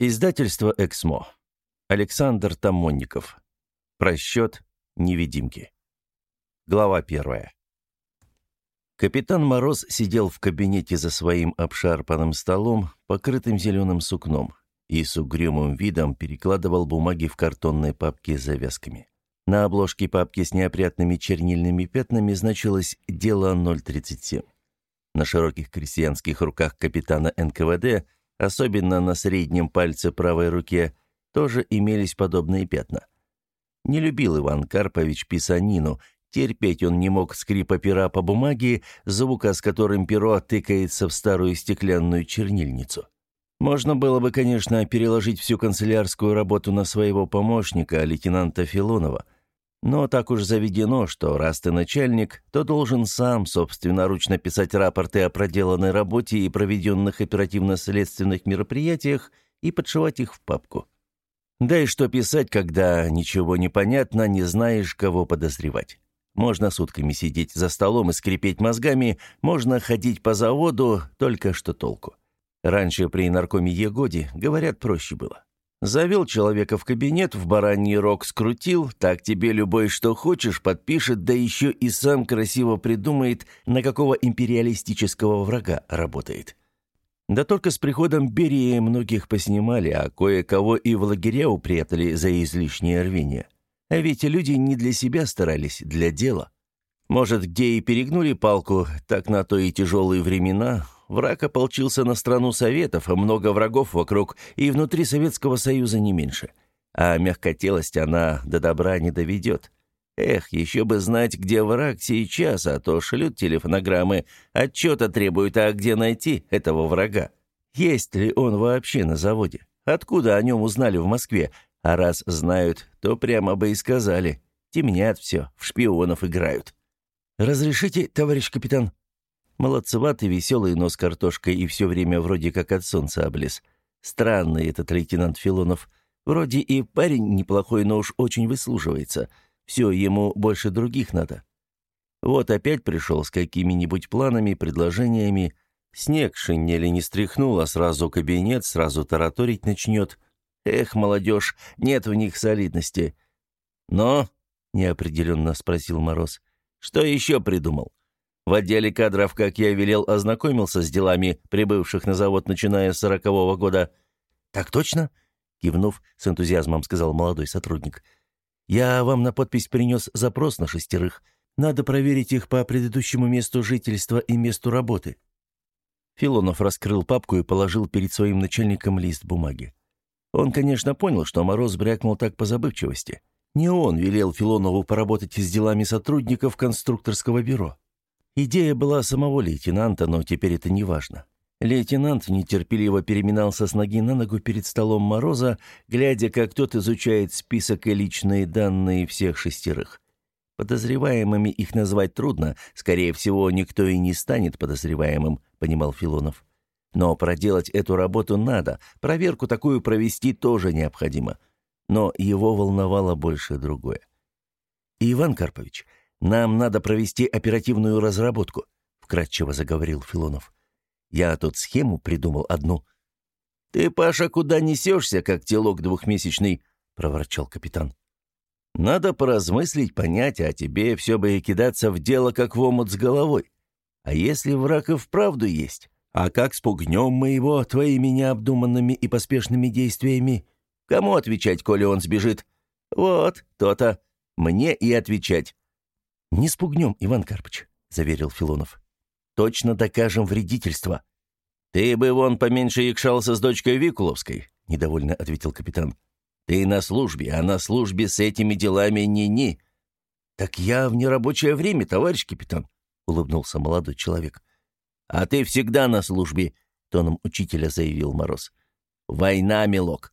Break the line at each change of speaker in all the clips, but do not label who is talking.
Издательство «Эксмо». Александр Тамонников. Просчет невидимки. Глава первая. Капитан Мороз сидел в кабинете за своим обшарпанным столом, покрытым зеленым сукном, и с угрюмым видом перекладывал бумаги в картонные папки с завязками. На обложке папки с неопрятными чернильными пятнами значилось «Дело 037». На широких крестьянских руках капитана НКВД – особенно на среднем пальце правой руки, тоже имелись подобные пятна. Не любил Иван Карпович писанину, терпеть он не мог скрипа пера по бумаге, звука с которым перо тыкается в старую стеклянную чернильницу. Можно было бы, конечно, переложить всю канцелярскую работу на своего помощника, лейтенанта Филонова – но так уж заведено, что раз ты начальник, то должен сам собственноручно писать рапорты о проделанной работе и проведенных оперативно-следственных мероприятиях и подшивать их в папку. Да и что писать, когда ничего не понятно, не знаешь, кого подозревать. Можно сутками сидеть за столом и скрипеть мозгами, можно ходить по заводу, только что толку. Раньше при наркоме Егоде, говорят, проще было. Завел человека в кабинет, в бараний рог скрутил, так тебе любой что хочешь подпишет, да еще и сам красиво придумает, на какого империалистического врага работает. Да только с приходом Берии многих поснимали, а кое-кого и в лагеря упрятали за излишнее рвение. А ведь люди не для себя старались, для дела. Может, где и перегнули палку, так на то и тяжелые времена, Враг ополчился на страну Советов, а много врагов вокруг, и внутри Советского Союза не меньше. А мягкотелость она до добра не доведет. Эх, еще бы знать, где враг сейчас, а то шлют телефонограммы, отчета требуют, а где найти этого врага? Есть ли он вообще на заводе? Откуда о нем узнали в Москве? А раз знают, то прямо бы и сказали. Темнят все, в шпионов играют. «Разрешите, товарищ капитан?» Молодцеватый, веселый, но с картошкой и все время вроде как от солнца облез. Странный этот лейтенант Филонов. Вроде и парень неплохой, но уж очень выслуживается. Все, ему больше других надо. Вот опять пришел с какими-нибудь планами, предложениями. Снег шинели не стряхнул, а сразу кабинет, сразу тараторить начнет. Эх, молодежь, нет в них солидности. «Но?» — неопределенно спросил Мороз. «Что еще придумал?» В отделе кадров, как я велел, ознакомился с делами прибывших на завод, начиная с сорокового года. «Так точно?» — кивнув, с энтузиазмом сказал молодой сотрудник. «Я вам на подпись принес запрос на шестерых. Надо проверить их по предыдущему месту жительства и месту работы». Филонов раскрыл папку и положил перед своим начальником лист бумаги. Он, конечно, понял, что Мороз брякнул так по забывчивости. Не он велел Филонову поработать с делами сотрудников конструкторского бюро. Идея была самого лейтенанта, но теперь это не важно. Лейтенант нетерпеливо переминался с ноги на ногу перед столом Мороза, глядя, как тот изучает список и личные данные всех шестерых. Подозреваемыми их назвать трудно, скорее всего, никто и не станет подозреваемым, понимал Филонов. Но проделать эту работу надо, проверку такую провести тоже необходимо. Но его волновало больше другое. «Иван Карпович, нам надо провести оперативную разработку», — вкратчиво заговорил Филонов. «Я тут схему придумал одну». «Ты, Паша, куда несешься, как телок двухмесячный?» — проворчал капитан. «Надо поразмыслить, понять, а тебе все бы и кидаться в дело, как в омут с головой. А если враг и вправду есть? А как спугнем мы его твоими необдуманными и поспешными действиями? Кому отвечать, коли он сбежит? Вот, то-то. Мне и отвечать. «Не спугнем, Иван Карпыч», — заверил Филонов. «Точно докажем вредительство». «Ты бы вон поменьше якшался с дочкой Викуловской», — недовольно ответил капитан. «Ты на службе, а на службе с этими делами ни-ни». «Так я в нерабочее время, товарищ капитан», — улыбнулся молодой человек. «А ты всегда на службе», — тоном учителя заявил Мороз. «Война, милок.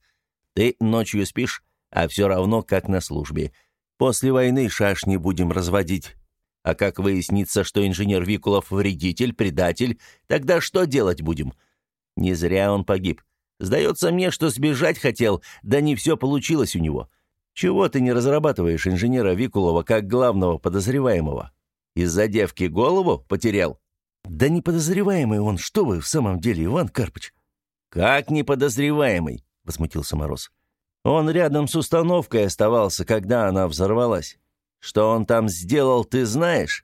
Ты ночью спишь, а все равно как на службе. После войны шашни будем разводить. А как выяснится, что инженер Викулов вредитель, предатель, тогда что делать будем? Не зря он погиб. Сдается мне, что сбежать хотел, да не все получилось у него. Чего ты не разрабатываешь инженера Викулова как главного подозреваемого? Из-за девки голову потерял? Да не подозреваемый он, что вы в самом деле, Иван Карпыч? Как не подозреваемый? — возмутился Мороз. «Он рядом с установкой оставался, когда она взорвалась. Что он там сделал, ты знаешь?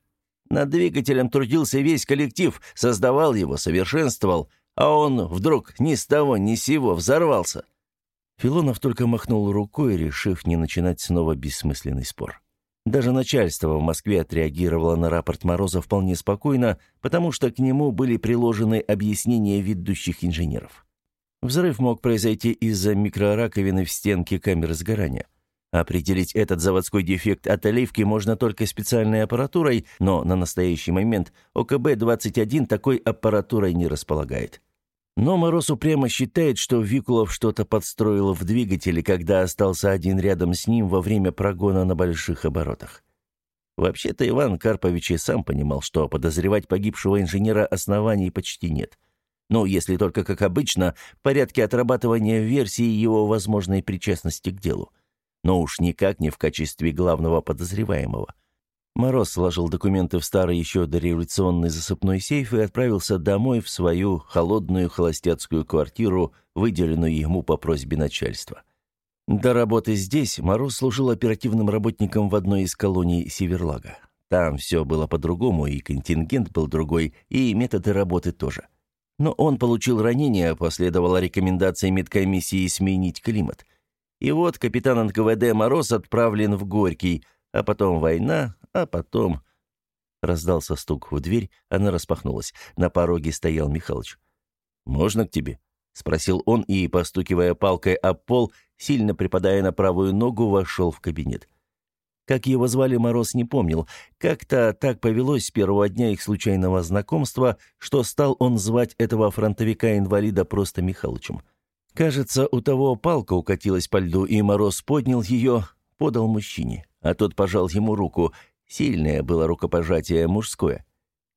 Над двигателем трудился весь коллектив, создавал его, совершенствовал, а он вдруг ни с того ни с сего взорвался». Филонов только махнул рукой, решив не начинать снова бессмысленный спор. Даже начальство в Москве отреагировало на рапорт Мороза вполне спокойно, потому что к нему были приложены объяснения ведущих инженеров. Взрыв мог произойти из-за микрораковины в стенке камеры сгорания. Определить этот заводской дефект от оливки можно только специальной аппаратурой, но на настоящий момент ОКБ-21 такой аппаратурой не располагает. Но Мороз упрямо считает, что Викулов что-то подстроил в двигателе, когда остался один рядом с ним во время прогона на больших оборотах. Вообще-то Иван Карпович и сам понимал, что подозревать погибшего инженера оснований почти нет. Ну, если только, как обычно, в порядке отрабатывания версии его возможной причастности к делу. Но уж никак не в качестве главного подозреваемого. Мороз сложил документы в старый еще дореволюционный засыпной сейф и отправился домой в свою холодную холостяцкую квартиру, выделенную ему по просьбе начальства. До работы здесь Мороз служил оперативным работником в одной из колоний Северлага. Там все было по-другому, и контингент был другой, и методы работы тоже. Но он получил ранение, последовала рекомендация медкомиссии сменить климат. И вот капитан НКВД Мороз отправлен в Горький, а потом война, а потом... Раздался стук в дверь, она распахнулась. На пороге стоял Михалыч. «Можно к тебе?» — спросил он и, постукивая палкой об пол, сильно припадая на правую ногу, вошел в кабинет. Как его звали, Мороз не помнил. Как-то так повелось с первого дня их случайного знакомства, что стал он звать этого фронтовика-инвалида просто Михалычем. Кажется, у того палка укатилась по льду, и Мороз поднял ее, подал мужчине, а тот пожал ему руку, Сильное было рукопожатие мужское.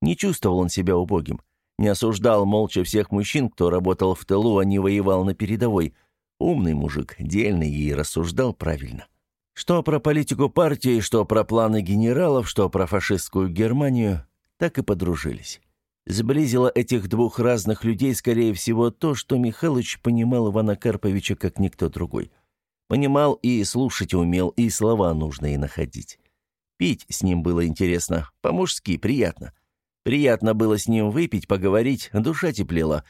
Не чувствовал он себя убогим. Не осуждал молча всех мужчин, кто работал в тылу, а не воевал на передовой. Умный мужик, дельный и рассуждал правильно. Что про политику партии, что про планы генералов, что про фашистскую Германию, так и подружились. Сблизило этих двух разных людей, скорее всего, то, что Михалыч понимал Ивана Карповича как никто другой. Понимал и слушать умел, и слова нужные находить. Пить с ним было интересно, по-мужски приятно. Приятно было с ним выпить, поговорить, душа теплела.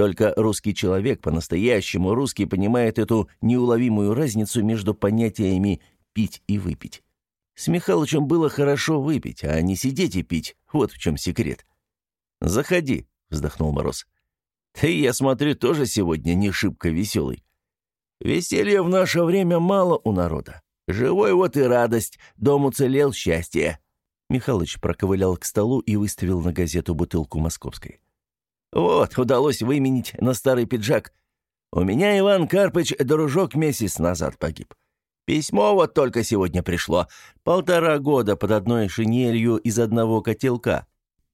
Только русский человек, по-настоящему русский, понимает эту неуловимую разницу между понятиями «пить» и «выпить». С Михалычем было хорошо выпить, а не сидеть и пить. Вот в чем секрет. «Заходи», — вздохнул Мороз. «Ты, я смотрю, тоже сегодня не шибко веселый. Веселья в наше время мало у народа. Живой вот и радость, дом уцелел, счастье». Михалыч проковылял к столу и выставил на газету бутылку московской. «Вот, удалось выменить на старый пиджак. У меня Иван Карпыч, дружок, месяц назад погиб. Письмо вот только сегодня пришло. Полтора года под одной шинелью из одного котелка».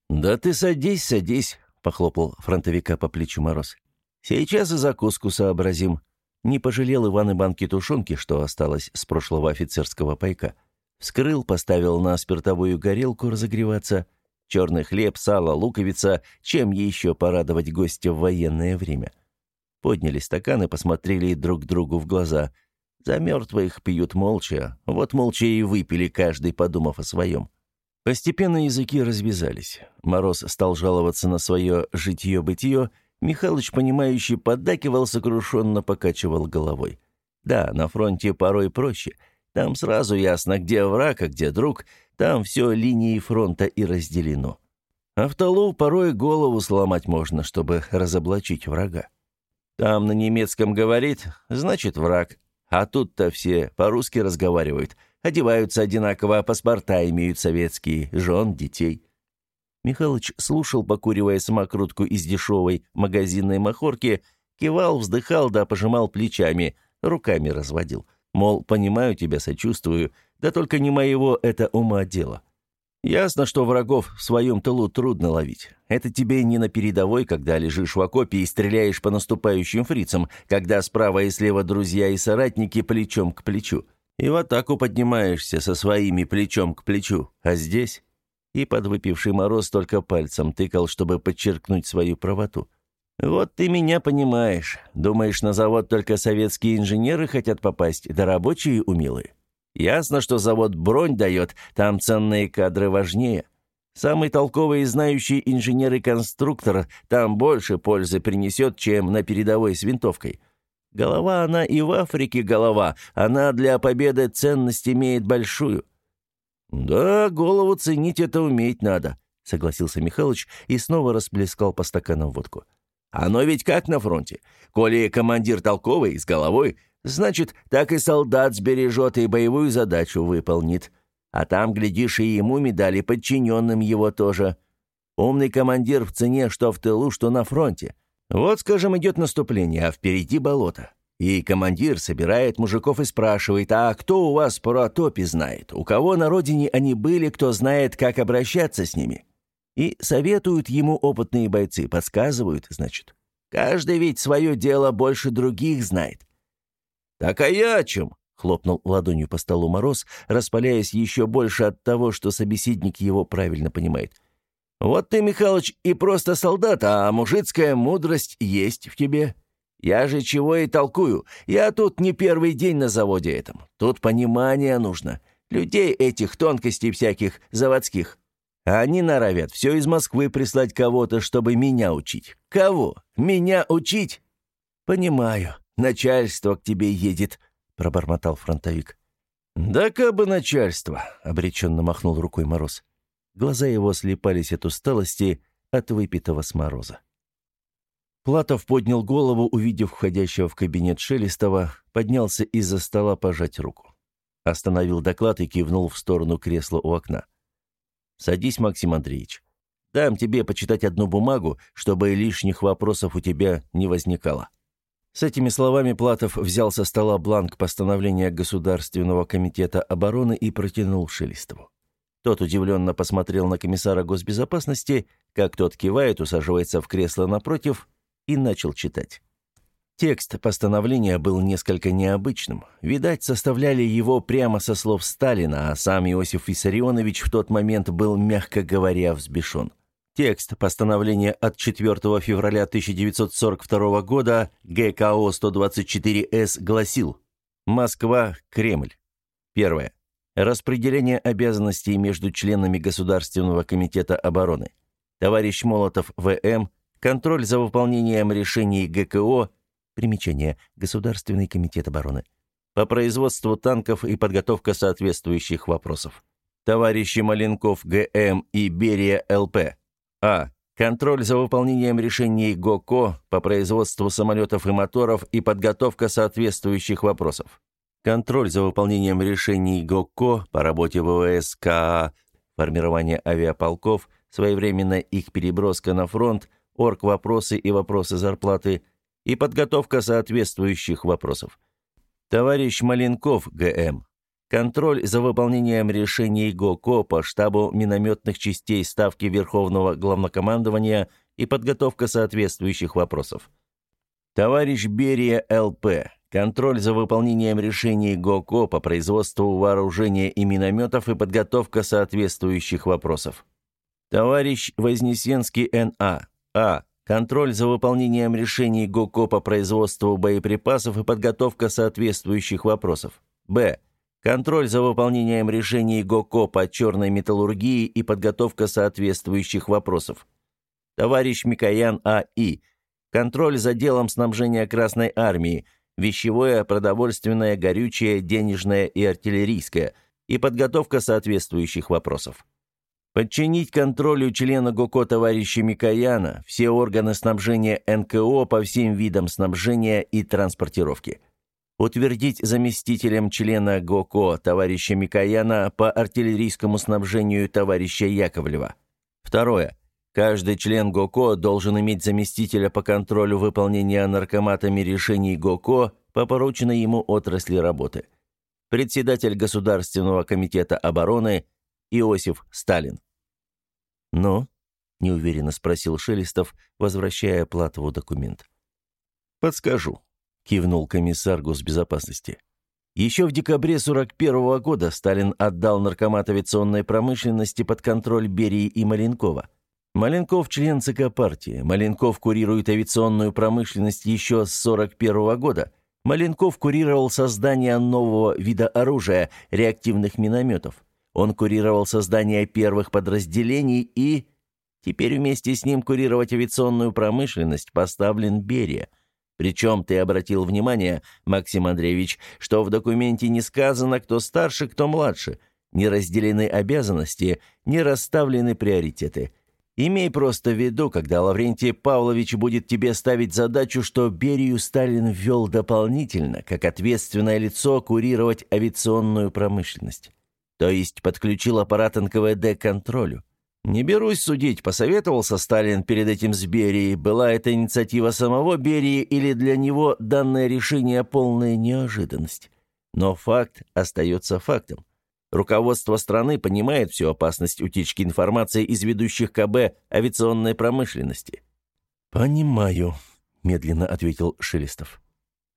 «Да ты садись, садись», — похлопал фронтовика по плечу Мороз. «Сейчас и закуску сообразим. Не пожалел Иван и банки тушенки, что осталось с прошлого офицерского пайка. Вскрыл, поставил на спиртовую горелку разогреваться. Черный хлеб, сало, луковица. Чем еще порадовать гостя в военное время? Подняли стаканы, посмотрели друг другу в глаза. За мертвых пьют молча. Вот молча и выпили, каждый подумав о своем. Постепенно языки развязались. Мороз стал жаловаться на свое житье-бытие — Михалыч, понимающий, поддакивал, сокрушенно покачивал головой. Да, на фронте порой проще. Там сразу ясно, где враг, а где друг. Там все линией фронта и разделено. А в толу порой голову сломать можно, чтобы разоблачить врага. Там на немецком говорит, значит враг. А тут-то все по-русски разговаривают, одеваются одинаково, а паспорта имеют советские, жен, детей. Михалыч слушал, покуривая самокрутку из дешевой магазинной махорки, кивал, вздыхал да пожимал плечами, руками разводил. Мол, понимаю тебя, сочувствую, да только не моего это ума дело. Ясно, что врагов в своем тылу трудно ловить. Это тебе не на передовой, когда лежишь в окопе и стреляешь по наступающим фрицам, когда справа и слева друзья и соратники плечом к плечу. И в атаку поднимаешься со своими плечом к плечу. А здесь и подвыпивший мороз только пальцем тыкал, чтобы подчеркнуть свою правоту. «Вот ты меня понимаешь. Думаешь, на завод только советские инженеры хотят попасть, да рабочие умелые? Ясно, что завод бронь дает, там ценные кадры важнее. Самый толковый и знающий инженер и конструктор там больше пользы принесет, чем на передовой с винтовкой. Голова она и в Африке голова, она для победы ценность имеет большую». «Да, голову ценить это уметь надо», — согласился Михалыч и снова расплескал по стаканам водку. «Оно ведь как на фронте. Коли командир толковый, с головой, значит, так и солдат сбережет и боевую задачу выполнит. А там, глядишь, и ему медали, подчиненным его тоже. Умный командир в цене что в тылу, что на фронте. Вот, скажем, идет наступление, а впереди болото. И командир собирает мужиков и спрашивает, а кто у вас про топи знает? У кого на родине они были, кто знает, как обращаться с ними? И советуют ему опытные бойцы, подсказывают, значит. Каждый ведь свое дело больше других знает. «Так а я о чем?» — хлопнул ладонью по столу Мороз, распаляясь еще больше от того, что собеседник его правильно понимает. «Вот ты, Михалыч, и просто солдат, а мужицкая мудрость есть в тебе. Я же чего и толкую. Я тут не первый день на заводе этом. Тут понимание нужно. Людей этих тонкостей всяких заводских. Они норовят все из Москвы прислать кого-то, чтобы меня учить. Кого? Меня учить? Понимаю. Начальство к тебе едет, пробормотал фронтовик. Да кабы начальство, обреченно махнул рукой Мороз. Глаза его слепались от усталости, от выпитого с мороза. Платов поднял голову, увидев входящего в кабинет Шелестова, поднялся из-за стола пожать руку. Остановил доклад и кивнул в сторону кресла у окна. «Садись, Максим Андреевич. Дам тебе почитать одну бумагу, чтобы лишних вопросов у тебя не возникало». С этими словами Платов взял со стола бланк постановления Государственного комитета обороны и протянул Шелестову. Тот удивленно посмотрел на комиссара госбезопасности, как тот кивает, усаживается в кресло напротив и начал читать. Текст постановления был несколько необычным. Видать, составляли его прямо со слов Сталина, а сам Иосиф Виссарионович в тот момент был, мягко говоря, взбешен. Текст постановления от 4 февраля 1942 года ГКО 124С гласил «Москва, Кремль». Первое. Распределение обязанностей между членами Государственного комитета обороны. Товарищ Молотов В.М. Контроль за выполнением решений ГКО. Примечание. Государственный комитет обороны. По производству танков и подготовка соответствующих вопросов. Товарищи Маленков Г.М. и Берия Л.П. А. Контроль за выполнением решений ГОКО по производству самолетов и моторов и подготовка соответствующих вопросов. Контроль за выполнением решений ГОКО по работе ВВС КА, формирование авиаполков, своевременная их переброска на фронт, орг-вопросы и вопросы зарплаты и подготовка соответствующих вопросов. Товарищ Маленков, ГМ. Контроль за выполнением решений ГОКО по штабу минометных частей Ставки Верховного Главнокомандования и подготовка соответствующих вопросов. Товарищ Берия ЛП. Контроль за выполнением решений ГОКО по производству вооружения и минометов и подготовка соответствующих вопросов. Товарищ Вознесенский Н.А. А. Контроль за выполнением решений ГОКО по производству боеприпасов и подготовка соответствующих вопросов. Б. Контроль за выполнением решений ГОКО по черной металлургии и подготовка соответствующих вопросов. Товарищ Микоян А.И. Контроль за делом снабжения Красной Армии – вещевое, продовольственное, горючее, денежное и артиллерийское, и подготовка соответствующих вопросов. Подчинить контролю члена ГОКО товарища Микояна все органы снабжения НКО по всем видам снабжения и транспортировки. Утвердить заместителем члена ГОКО товарища Микояна по артиллерийскому снабжению товарища Яковлева. Второе. Каждый член ГОКО должен иметь заместителя по контролю выполнения наркоматами решений ГОКО по порученной ему отрасли работы. Председатель Государственного комитета обороны Иосиф Сталин. «Ну?» – неуверенно спросил Шелестов, возвращая Платову документ. «Подскажу», – кивнул комиссар госбезопасности. Еще в декабре 41 года Сталин отдал наркомат авиационной промышленности под контроль Берии и Маленкова – Маленков – член ЦК партии. Маленков курирует авиационную промышленность еще с 41 года. Маленков курировал создание нового вида оружия – реактивных минометов. Он курировал создание первых подразделений и... Теперь вместе с ним курировать авиационную промышленность поставлен Берия. Причем ты обратил внимание, Максим Андреевич, что в документе не сказано, кто старше, кто младше. Не разделены обязанности, не расставлены приоритеты – Имей просто в виду, когда Лаврентий Павлович будет тебе ставить задачу, что Берию Сталин ввел дополнительно, как ответственное лицо, курировать авиационную промышленность. То есть подключил аппарат НКВД к контролю. Не берусь судить, посоветовался Сталин перед этим с Берией, была это инициатива самого Берии или для него данное решение полная неожиданность. Но факт остается фактом. Руководство страны понимает всю опасность утечки информации из ведущих КБ авиационной промышленности. «Понимаю», — медленно ответил Шелестов.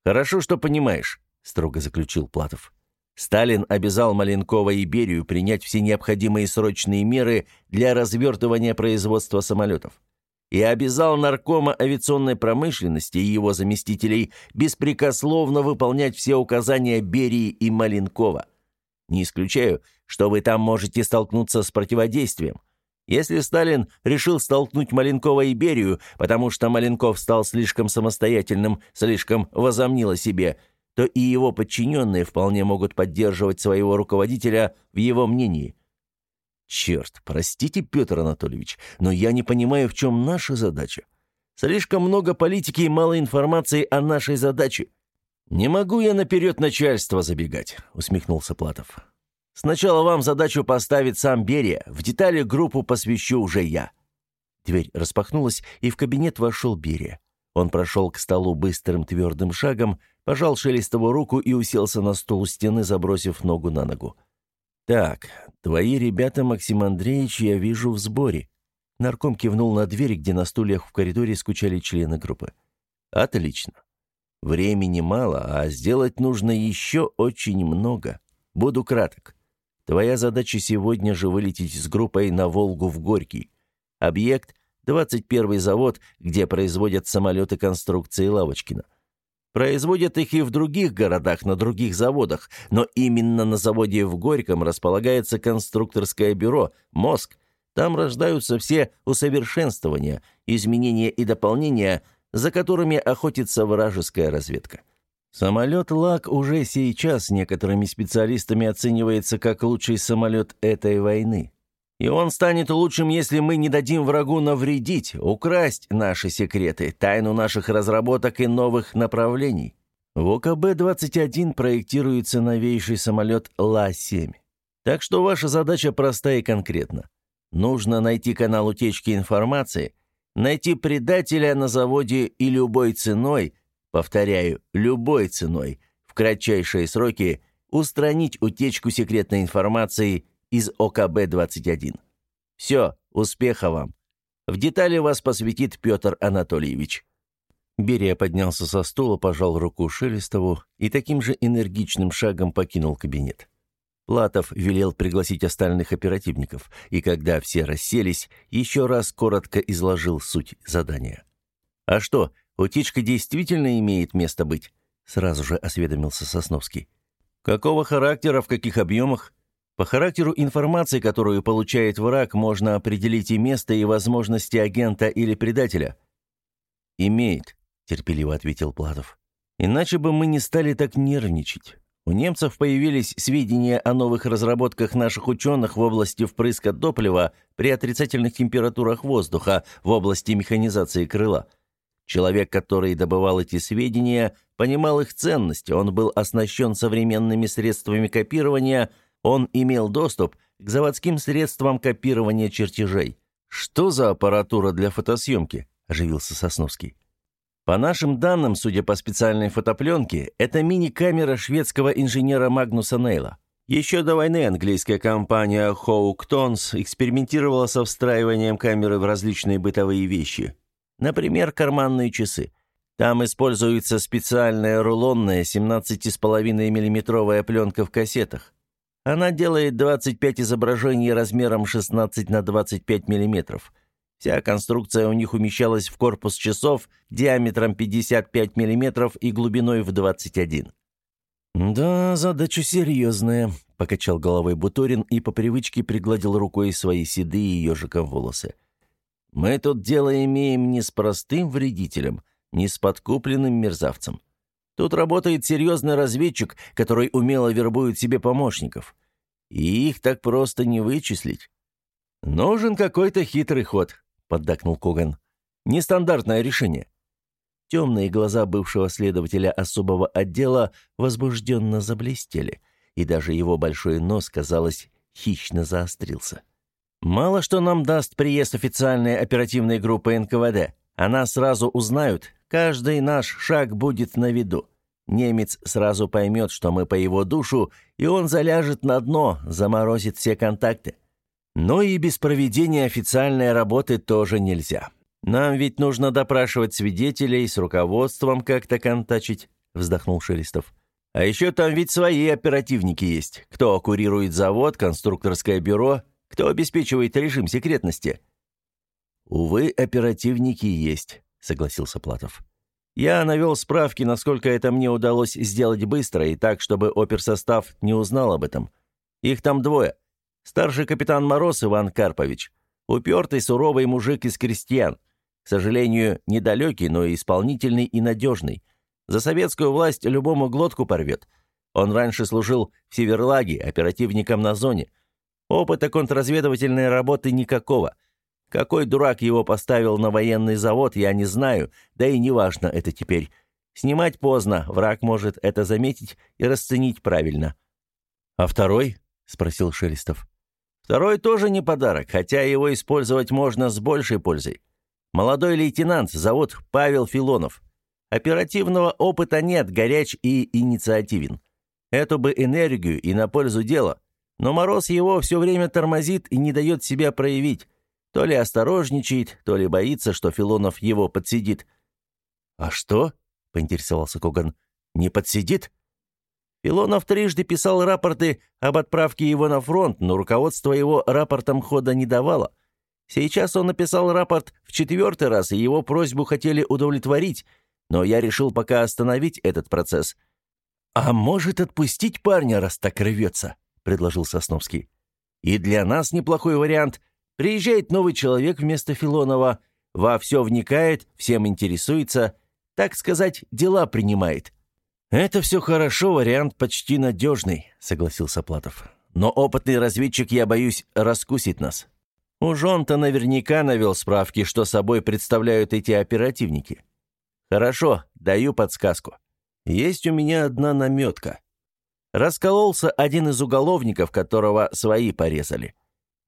«Хорошо, что понимаешь», — строго заключил Платов. Сталин обязал Маленкова и Берию принять все необходимые срочные меры для развертывания производства самолетов. И обязал наркома авиационной промышленности и его заместителей беспрекословно выполнять все указания Берии и Маленкова – не исключаю, что вы там можете столкнуться с противодействием. Если Сталин решил столкнуть Маленкова и Берию, потому что Маленков стал слишком самостоятельным, слишком возомнил о себе, то и его подчиненные вполне могут поддерживать своего руководителя в его мнении. Черт, простите, Петр Анатольевич, но я не понимаю, в чем наша задача. Слишком много политики и мало информации о нашей задаче. «Не могу я наперед начальство забегать», — усмехнулся Платов. «Сначала вам задачу поставит сам Берия, в детали группу посвящу уже я». Дверь распахнулась, и в кабинет вошел Берия. Он прошел к столу быстрым твердым шагом, пожал Шелестову руку и уселся на стол у стены, забросив ногу на ногу. «Так, твои ребята, Максим Андреевич, я вижу в сборе». Нарком кивнул на дверь, где на стульях в коридоре скучали члены группы. «Отлично. Времени мало, а сделать нужно еще очень много. Буду краток. Твоя задача сегодня же вылететь с группой на Волгу в Горький. Объект – 21-й завод, где производят самолеты конструкции Лавочкина. Производят их и в других городах, на других заводах, но именно на заводе в Горьком располагается конструкторское бюро «Мозг». Там рождаются все усовершенствования, изменения и дополнения – за которыми охотится вражеская разведка. Самолет «Лак» уже сейчас некоторыми специалистами оценивается как лучший самолет этой войны. И он станет лучшим, если мы не дадим врагу навредить, украсть наши секреты, тайну наших разработок и новых направлений. В ОКБ-21 проектируется новейший самолет Ла-7. Так что ваша задача проста и конкретна. Нужно найти канал утечки информации, Найти предателя на заводе и любой ценой, повторяю, любой ценой, в кратчайшие сроки устранить утечку секретной информации из ОКБ-21. Все, успеха вам. В детали вас посвятит Петр Анатольевич». Берия поднялся со стула, пожал руку Шелестову и таким же энергичным шагом покинул кабинет. Платов велел пригласить остальных оперативников, и когда все расселись, еще раз коротко изложил суть задания. «А что, утечка действительно имеет место быть?» — сразу же осведомился Сосновский. «Какого характера, в каких объемах?» По характеру информации, которую получает враг, можно определить и место, и возможности агента или предателя. «Имеет», — терпеливо ответил Платов. «Иначе бы мы не стали так нервничать. У немцев появились сведения о новых разработках наших ученых в области впрыска топлива при отрицательных температурах воздуха в области механизации крыла. Человек, который добывал эти сведения, понимал их ценность, он был оснащен современными средствами копирования, он имел доступ к заводским средствам копирования чертежей. «Что за аппаратура для фотосъемки?» – оживился Сосновский. По нашим данным, судя по специальной фотопленке, это мини-камера шведского инженера Магнуса Нейла. Еще до войны английская компания Houghton's экспериментировала со встраиванием камеры в различные бытовые вещи. Например, карманные часы. Там используется специальная рулонная 17,5 миллиметровая пленка в кассетах. Она делает 25 изображений размером 16 на 25 миллиметров. Вся конструкция у них умещалась в корпус часов диаметром 55 мм и глубиной в 21. «Да, задача серьезная», — покачал головой Буторин и по привычке пригладил рукой свои седые ежиком волосы. «Мы тут дело имеем не с простым вредителем, не с подкупленным мерзавцем. Тут работает серьезный разведчик, который умело вербует себе помощников. И их так просто не вычислить. Нужен какой-то хитрый ход, поддакнул Коган. Нестандартное решение. Темные глаза бывшего следователя особого отдела возбужденно заблестели, и даже его большой нос, казалось, хищно заострился. «Мало что нам даст приезд официальной оперативной группы НКВД. Она сразу узнают, каждый наш шаг будет на виду. Немец сразу поймет, что мы по его душу, и он заляжет на дно, заморозит все контакты. Но и без проведения официальной работы тоже нельзя. Нам ведь нужно допрашивать свидетелей, с руководством как-то контачить», — вздохнул Шелестов. «А еще там ведь свои оперативники есть. Кто курирует завод, конструкторское бюро, кто обеспечивает режим секретности». «Увы, оперативники есть», — согласился Платов. Я навел справки, насколько это мне удалось сделать быстро и так, чтобы оперсостав не узнал об этом. Их там двое. Старший капитан Мороз Иван Карпович. Упертый, суровый мужик из крестьян. К сожалению, недалекий, но исполнительный и надежный. За советскую власть любому глотку порвет. Он раньше служил в Северлаге, оперативником на зоне. Опыта контрразведывательной работы никакого – какой дурак его поставил на военный завод, я не знаю, да и неважно это теперь. Снимать поздно, враг может это заметить и расценить правильно. «А второй?» — спросил Шелестов. «Второй тоже не подарок, хотя его использовать можно с большей пользой. Молодой лейтенант, зовут Павел Филонов. Оперативного опыта нет, горяч и инициативен. Эту бы энергию и на пользу дела. Но Мороз его все время тормозит и не дает себя проявить. То ли осторожничает, то ли боится, что Филонов его подсидит. «А что?» — поинтересовался Коган. «Не подсидит?» Филонов трижды писал рапорты об отправке его на фронт, но руководство его рапортом хода не давало. Сейчас он написал рапорт в четвертый раз, и его просьбу хотели удовлетворить, но я решил пока остановить этот процесс. «А может, отпустить парня, раз так рвется?» — предложил Сосновский. «И для нас неплохой вариант. Приезжает новый человек вместо Филонова, во все вникает, всем интересуется, так сказать, дела принимает. «Это все хорошо, вариант почти надежный», — согласился Платов. «Но опытный разведчик, я боюсь, раскусит нас. Уж он-то наверняка навел справки, что собой представляют эти оперативники. Хорошо, даю подсказку. Есть у меня одна наметка. Раскололся один из уголовников, которого свои порезали.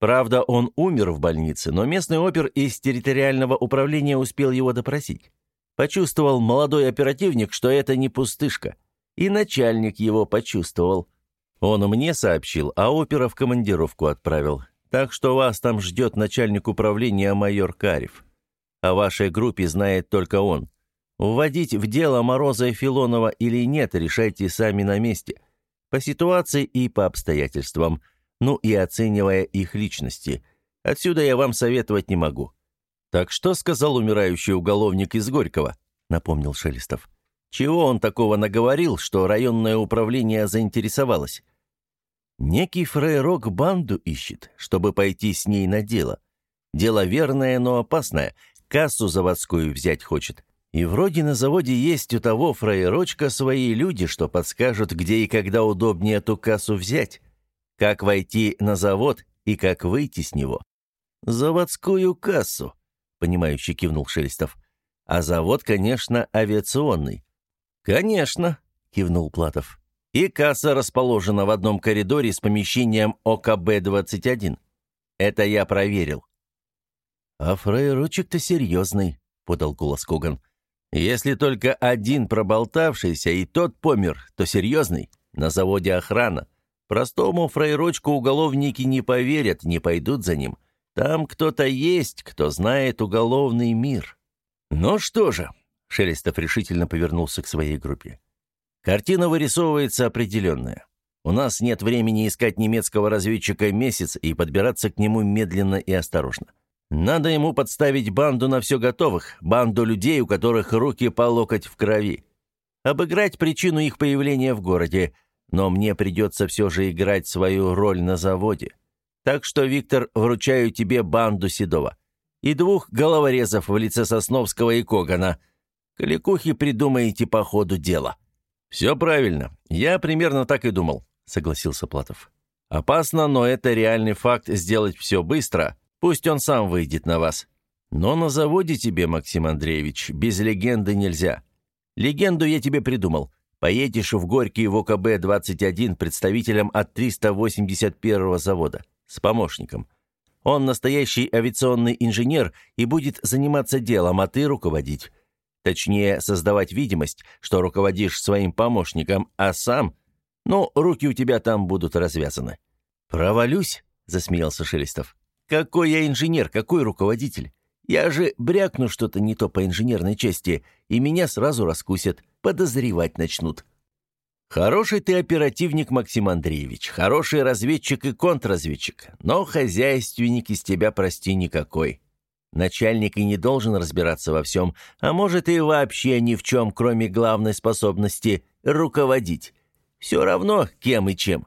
Правда, он умер в больнице, но местный опер из территориального управления успел его допросить. Почувствовал молодой оперативник, что это не пустышка. И начальник его почувствовал. Он мне сообщил, а опера в командировку отправил. Так что вас там ждет начальник управления майор Карев. О вашей группе знает только он. Вводить в дело Мороза и Филонова или нет, решайте сами на месте. По ситуации и по обстоятельствам – ну и оценивая их личности. Отсюда я вам советовать не могу». «Так что сказал умирающий уголовник из Горького?» — напомнил Шелестов. «Чего он такого наговорил, что районное управление заинтересовалось?» «Некий фрейрок банду ищет, чтобы пойти с ней на дело. Дело верное, но опасное. Кассу заводскую взять хочет. И вроде на заводе есть у того фрейрочка свои люди, что подскажут, где и когда удобнее эту кассу взять. Как войти на завод и как выйти с него? Заводскую кассу, понимающе кивнул Шелестов. А завод, конечно, авиационный. Конечно, кивнул Платов. И касса расположена в одном коридоре с помещением ОКБ-21. Это я проверил. А фрейрочек-то серьезный, подал голос Коган. Если только один проболтавшийся и тот помер, то серьезный. На заводе охрана. Простому фрейрочку уголовники не поверят, не пойдут за ним. Там кто-то есть, кто знает уголовный мир. Ну что же, Шелестов решительно повернулся к своей группе. Картина вырисовывается определенная. У нас нет времени искать немецкого разведчика месяц и подбираться к нему медленно и осторожно. Надо ему подставить банду на все готовых, банду людей, у которых руки по локоть в крови. Обыграть причину их появления в городе, но мне придется все же играть свою роль на заводе. Так что, Виктор, вручаю тебе банду Седова. И двух головорезов в лице Сосновского и Когана. Кликухи придумаете по ходу дела». «Все правильно. Я примерно так и думал», — согласился Платов. «Опасно, но это реальный факт сделать все быстро. Пусть он сам выйдет на вас. Но на заводе тебе, Максим Андреевич, без легенды нельзя. Легенду я тебе придумал. Поедешь в Горький в ОКБ-21 представителем от 381-го завода. С помощником. Он настоящий авиационный инженер и будет заниматься делом, а ты руководить. Точнее, создавать видимость, что руководишь своим помощником, а сам... Ну, руки у тебя там будут развязаны». «Провалюсь?» — засмеялся Шелестов. Какой я инженер, какой руководитель? Я же брякну что-то не то по инженерной части, и меня сразу раскусят, подозревать начнут. Хороший ты оперативник, Максим Андреевич, хороший разведчик и контрразведчик, но хозяйственник из тебя, прости, никакой. Начальник и не должен разбираться во всем, а может и вообще ни в чем, кроме главной способности руководить. Все равно, кем и чем.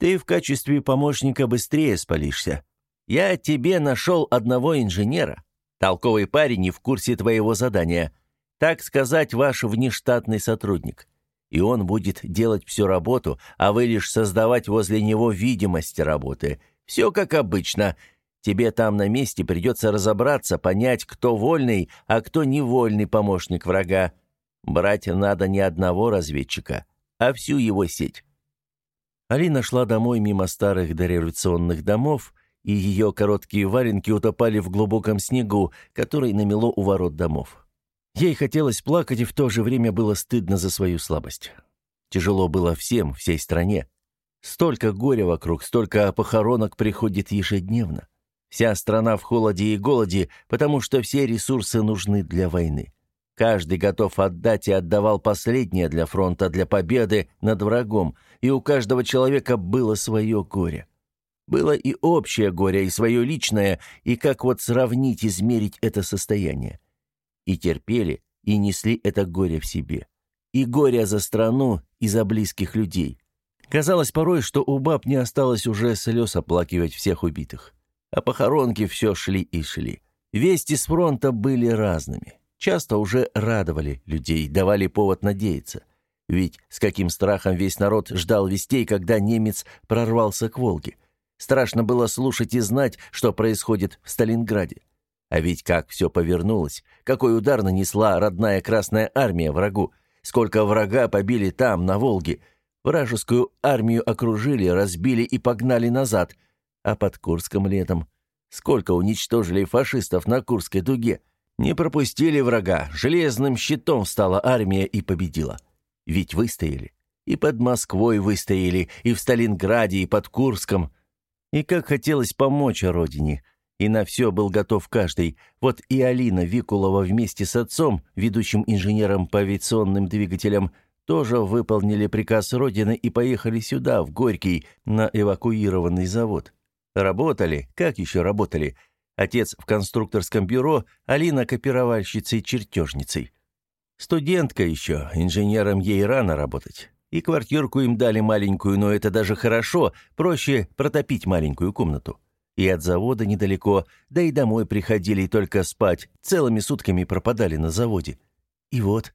Ты в качестве помощника быстрее спалишься. Я тебе нашел одного инженера. Толковый парень не в курсе твоего задания. Так сказать, ваш внештатный сотрудник. И он будет делать всю работу, а вы лишь создавать возле него видимость работы. Все как обычно. Тебе там на месте придется разобраться, понять, кто вольный, а кто невольный помощник врага. Брать надо не одного разведчика, а всю его сеть. Алина шла домой мимо старых дореволюционных домов, и ее короткие валенки утопали в глубоком снегу, который намело у ворот домов. Ей хотелось плакать, и в то же время было стыдно за свою слабость. Тяжело было всем, всей стране. Столько горя вокруг, столько похоронок приходит ежедневно. Вся страна в холоде и голоде, потому что все ресурсы нужны для войны. Каждый готов отдать и отдавал последнее для фронта, для победы над врагом, и у каждого человека было свое горе. Было и общее горе, и свое личное, и как вот сравнить, измерить это состояние. И терпели, и несли это горе в себе. И горе за страну, и за близких людей. Казалось порой, что у баб не осталось уже слез оплакивать всех убитых. А похоронки все шли и шли. Вести с фронта были разными. Часто уже радовали людей, давали повод надеяться. Ведь с каким страхом весь народ ждал вестей, когда немец прорвался к Волге. Страшно было слушать и знать, что происходит в Сталинграде. А ведь как все повернулось, какой удар нанесла родная Красная Армия врагу, сколько врага побили там, на Волге. Вражескую армию окружили, разбили и погнали назад. А под Курском летом сколько уничтожили фашистов на Курской дуге. Не пропустили врага, железным щитом стала армия и победила. Ведь выстояли. И под Москвой выстояли, и в Сталинграде, и под Курском – и как хотелось помочь родине. И на все был готов каждый. Вот и Алина Викулова вместе с отцом, ведущим инженером по авиационным двигателям, тоже выполнили приказ Родины и поехали сюда, в Горький, на эвакуированный завод. Работали, как еще работали? Отец в конструкторском бюро, Алина копировальщицей-чертежницей. Студентка еще, инженером ей рано работать. И квартирку им дали маленькую, но это даже хорошо, проще протопить маленькую комнату. И от завода недалеко, да и домой приходили только спать, целыми сутками пропадали на заводе. И вот...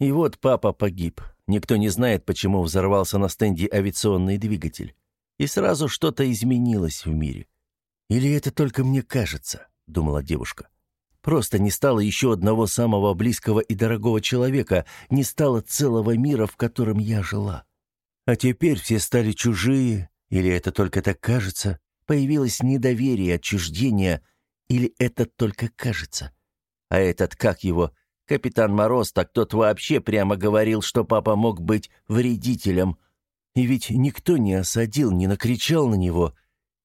И вот папа погиб. Никто не знает, почему взорвался на стенде авиационный двигатель. И сразу что-то изменилось в мире. «Или это только мне кажется?» — думала девушка. Просто не стало еще одного самого близкого и дорогого человека, не стало целого мира, в котором я жила. А теперь все стали чужие, или это только так кажется? Появилось недоверие, отчуждение, или это только кажется? А этот, как его, капитан Мороз, так тот вообще прямо говорил, что папа мог быть вредителем. И ведь никто не осадил, не накричал на него,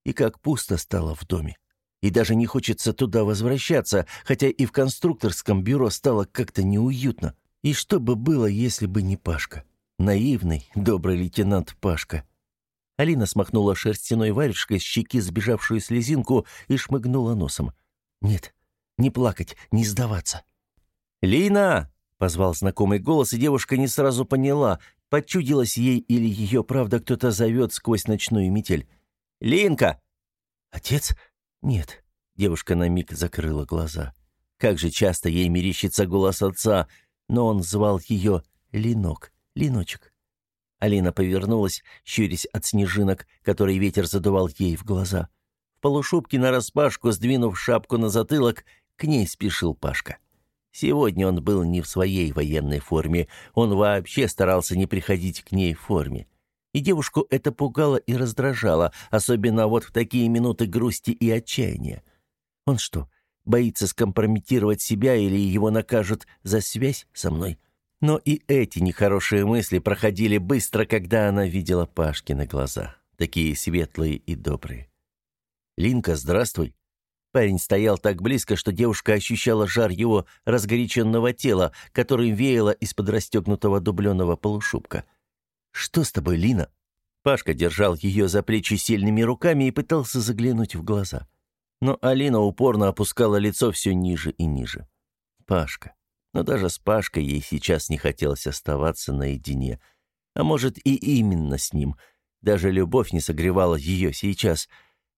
и как пусто стало в доме и даже не хочется туда возвращаться, хотя и в конструкторском бюро стало как-то неуютно. И что бы было, если бы не Пашка? Наивный, добрый лейтенант Пашка. Алина смахнула шерстяной варежкой с щеки сбежавшую слезинку и шмыгнула носом.
Нет, не плакать, не сдаваться.
«Лина!» — позвал знакомый голос, и девушка не сразу поняла, почудилась ей или ее, правда, кто-то зовет сквозь ночную метель. «Линка!»
«Отец? Нет».
Девушка на миг закрыла глаза. Как же часто ей мерещится голос отца, но он звал ее Линок, Линочек. Алина повернулась, щурясь от снежинок, которые ветер задувал ей в глаза. В полушубке нараспашку, сдвинув шапку на затылок, к ней спешил Пашка. Сегодня он был не в своей военной форме, он вообще старался не приходить к ней в форме. И девушку это пугало и раздражало, особенно вот в такие минуты грусти и отчаяния. Он что, боится скомпрометировать себя или его накажут за связь со мной? Но и эти нехорошие мысли проходили быстро, когда она видела Пашкины глаза, такие светлые и добрые. «Линка, здравствуй!» Парень стоял так близко, что девушка ощущала жар его разгоряченного тела, которым веяло из-под расстегнутого дубленого полушубка. «Что с тобой, Лина?» Пашка держал ее за плечи сильными руками и пытался заглянуть в глаза. Но Алина упорно опускала лицо все ниже и ниже. Пашка. Но даже с Пашкой ей сейчас не хотелось оставаться наедине. А может, и именно с ним. Даже любовь не согревала ее сейчас.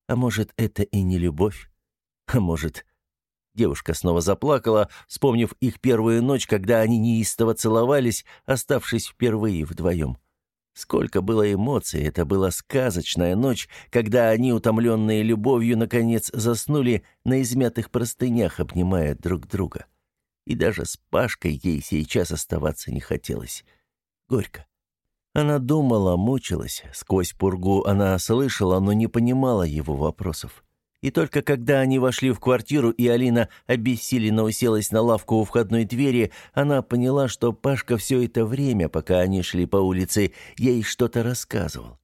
А может, это и не любовь? А может... Девушка снова заплакала, вспомнив их первую ночь, когда они неистово целовались, оставшись впервые вдвоем. Сколько было эмоций, это была сказочная ночь, когда они, утомленные любовью, наконец заснули на измятых простынях, обнимая друг друга. И даже с Пашкой ей сейчас оставаться не хотелось. Горько. Она думала, мучилась. Сквозь пургу она слышала, но не понимала его вопросов. И только когда они вошли в квартиру, и Алина обессиленно уселась на лавку у входной двери, она поняла, что Пашка все это время, пока они шли по улице, ей что-то рассказывал.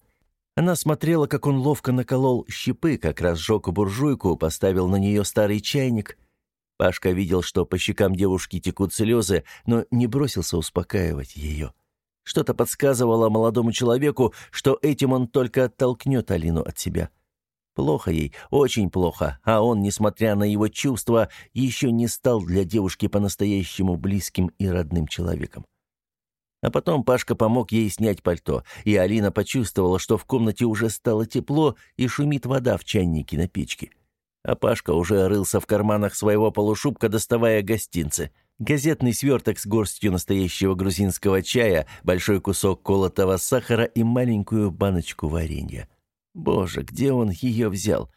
Она смотрела, как он ловко наколол щепы, как разжег буржуйку, поставил на нее старый чайник. Пашка видел, что по щекам девушки текут слезы, но не бросился успокаивать ее. Что-то подсказывало молодому человеку, что этим он только оттолкнет Алину от себя. — Плохо ей, очень плохо, а он, несмотря на его чувства, еще не стал для девушки по-настоящему близким и родным человеком. А потом Пашка помог ей снять пальто, и Алина почувствовала, что в комнате уже стало тепло и шумит вода в чайнике на печке. А Пашка уже рылся в карманах своего полушубка, доставая гостинцы. Газетный сверток с горстью настоящего грузинского чая, большой кусок колотого сахара и маленькую баночку варенья. Боже, где он ее взял?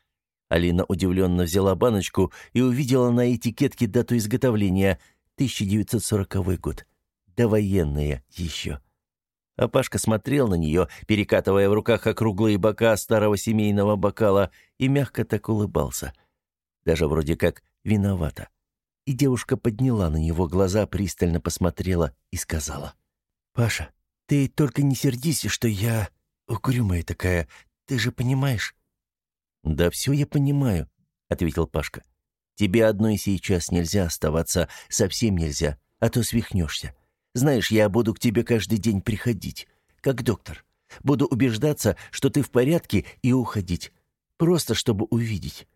Алина удивленно взяла баночку и увидела на этикетке дату изготовления — 1940 год. Довоенная еще. А Пашка смотрел на нее, перекатывая в руках округлые бока старого семейного бокала, и мягко так улыбался. Даже вроде как виновата. И девушка подняла на него глаза, пристально посмотрела и сказала. «Паша, ты только не сердись, что я угрюмая такая. Ты же понимаешь?» «Да все я понимаю», — ответил Пашка. «Тебе одной сейчас нельзя оставаться, совсем нельзя, а то свихнешься. Знаешь, я буду к тебе каждый день приходить, как доктор. Буду убеждаться, что ты в порядке, и уходить. Просто чтобы увидеть.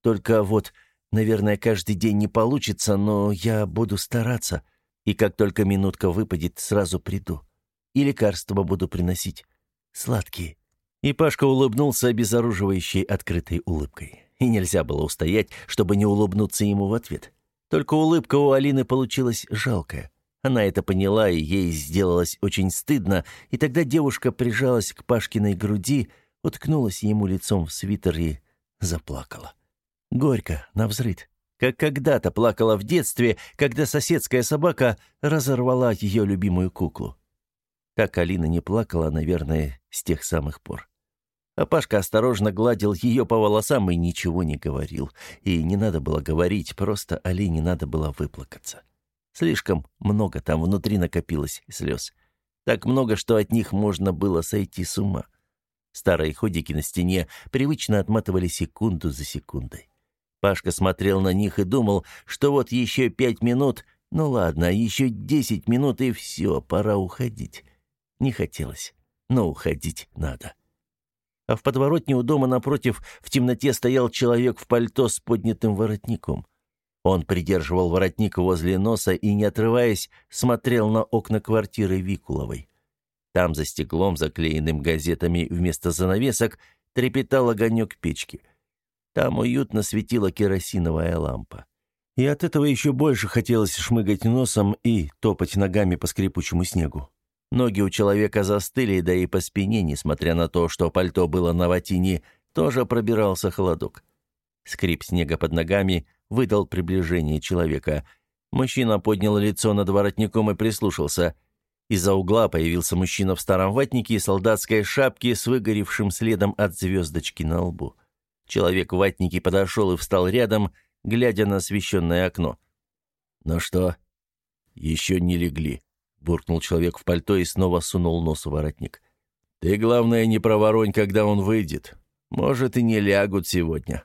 Только вот, наверное, каждый день не получится, но я буду стараться. И как только минутка выпадет, сразу приду. И лекарства буду приносить. Сладкие. И Пашка улыбнулся обезоруживающей открытой улыбкой. И нельзя было устоять, чтобы не улыбнуться ему в ответ. Только улыбка у Алины получилась жалкая. Она это поняла, и ей сделалось очень стыдно, и тогда девушка прижалась к Пашкиной груди, уткнулась ему лицом в свитер и заплакала. Горько, навзрыд. Как когда-то плакала в детстве, когда соседская собака разорвала ее любимую куклу. Так Алина не плакала, наверное, с тех самых пор. А Пашка осторожно гладил ее по волосам и ничего не говорил. И не надо было говорить, просто Алине надо было выплакаться. Слишком много там внутри накопилось слез. Так много, что от них можно было сойти с ума. Старые ходики на стене привычно отматывали секунду за секундой. Пашка смотрел на них и думал, что вот еще пять минут, ну ладно, еще десять минут и все, пора уходить. Не хотелось, но уходить надо. А в подворотне у дома напротив в темноте стоял человек в пальто с поднятым воротником. Он придерживал воротник возле носа и, не отрываясь, смотрел на окна квартиры Викуловой. Там за стеклом, заклеенным газетами вместо занавесок, трепетал огонек печки. Там уютно светила керосиновая лампа. И от этого еще больше хотелось шмыгать носом и топать ногами по скрипучему снегу. Ноги у человека застыли, да и по спине, несмотря на то, что пальто было на ватине, тоже пробирался холодок. Скрип снега под ногами выдал приближение человека. Мужчина поднял лицо над воротником и прислушался. Из-за угла появился мужчина в старом ватнике и солдатской шапке с выгоревшим следом от звездочки на лбу. Человек в ватнике подошел и встал рядом, глядя на освещенное окно. «Ну что?» «Еще не легли», — буркнул человек в пальто и снова сунул нос в воротник. «Ты, главное, не проворонь, когда он выйдет. Может, и не лягут сегодня».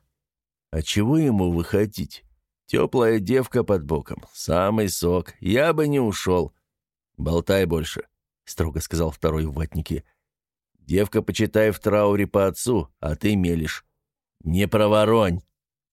«А чего ему выходить? Теплая девка под боком, самый сок, я бы не ушел». «Болтай больше», — строго сказал второй в ватнике. «Девка, почитай, в трауре по отцу, а ты мелешь. Не проворонь!»